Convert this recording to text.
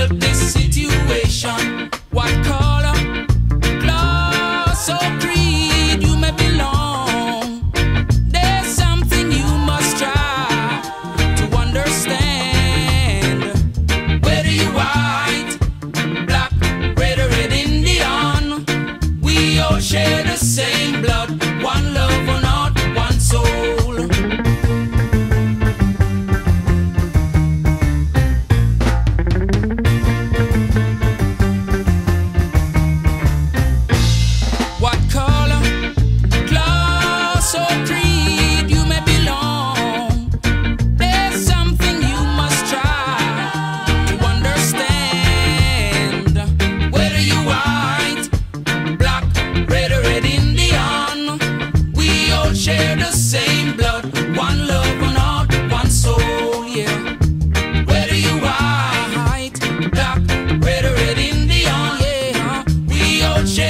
help this situation. What color? Gloss touch.